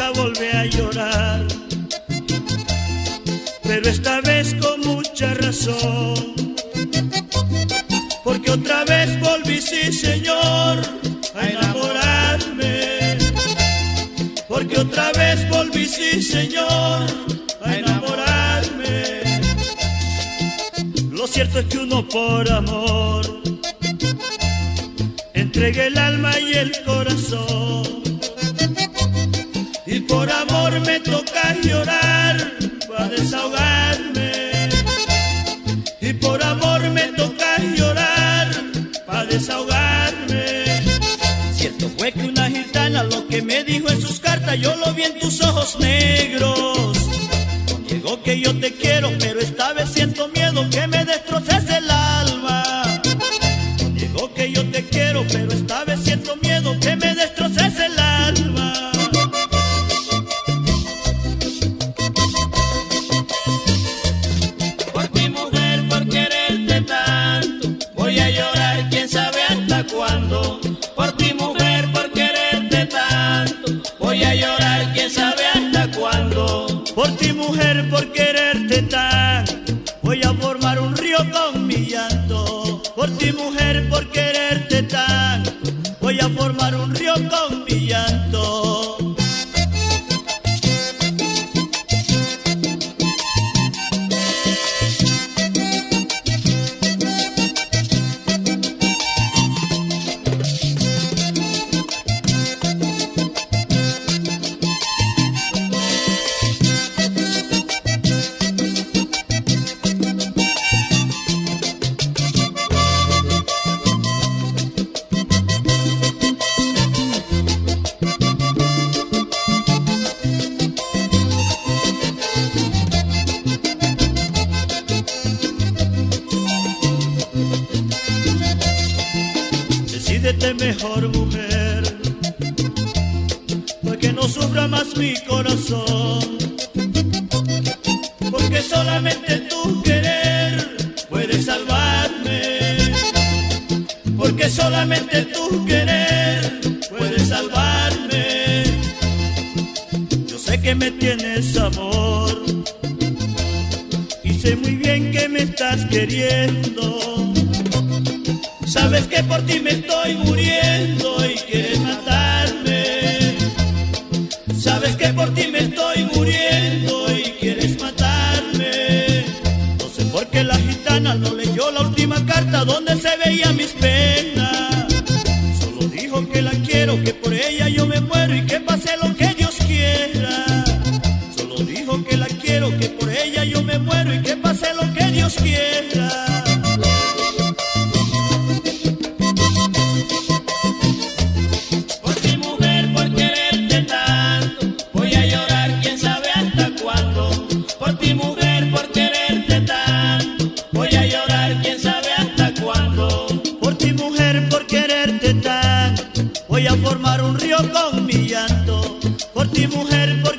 nunca volví a llorar, pero esta vez con mucha razón, porque otra vez volví, sí Señor, a enamorarme, porque otra vez volví, sí Señor, a enamorarme. Lo cierto es que uno por amor entrega el alma y el corazón. Por amor me toca llorar para desahogarme. Y por amor me toca llorar para desahogarme. Cierto fue que una gitana lo que me dijo en sus cartas, yo lo vi en tus ojos negros. Llegó que yo te quiero, pero esta vez siento miedo que me destroces el alma. Llegó que yo te quiero, pero esta vez siento miedo que me destroces voy a llorar quién sabe hasta cuándo. Por ti mujer, por quererte tanto, voy a formar un río con mi llanto. Por ti mujer, Mejor mujer, porque no sufra más mi corazón, porque solamente tu querer puede salvarme, porque solamente tu querer puede salvarme. Yo sé que me tienes amor y sé muy bien que me estás queriendo. Sabes que por ti me estoy muriendo y quieres matarme. Sabes que por ti me estoy muriendo y quieres matarme. No sé por qué la gitana no leyó la última carta donde se veía mis penas. Solo dijo que la quiero, que por ella yo me muero y que pase lo que Dios quiera. Solo dijo que la quiero, que por ella yo me muero y que pase lo que Dios quiera. Ti mujer,